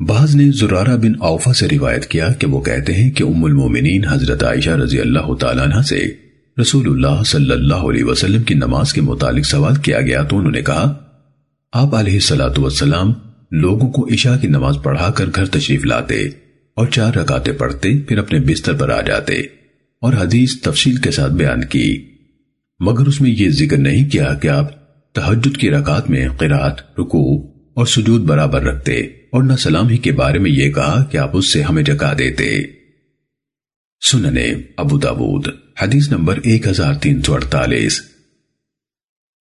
بعض نے زرارہ بن اوفا سے روایت کیا کہ وہ کہتے ہیں کہ ام المومنین حضرت عائشہ رضی اللہ تعالیٰ عنہ سے رسول اللہ صلی اللہ علیہ وسلم کی نماز کے متعلق سوال کیا گیا تو انہوں نے کہا، آپ علیہ السلام لوگوں کو عشاء کی نماز پڑھا کر گھر تشریف لاتے اور چار رکاتے پڑھتے، پھر اپنے بستر پر آ جاتے اور حدیث تفصیل کے ساتھ بیان کی۔ مگر اس میں یہ ذکر نہیں کیا کہ آپ تحجد کی رکعت میں قرآت رکوع اور سجود برابر رکھتے اور نہ سلام ہی کے بارے میں یہ کہا کہ آپ اس سے ہمیں جگا دیتے۔ سننے ابو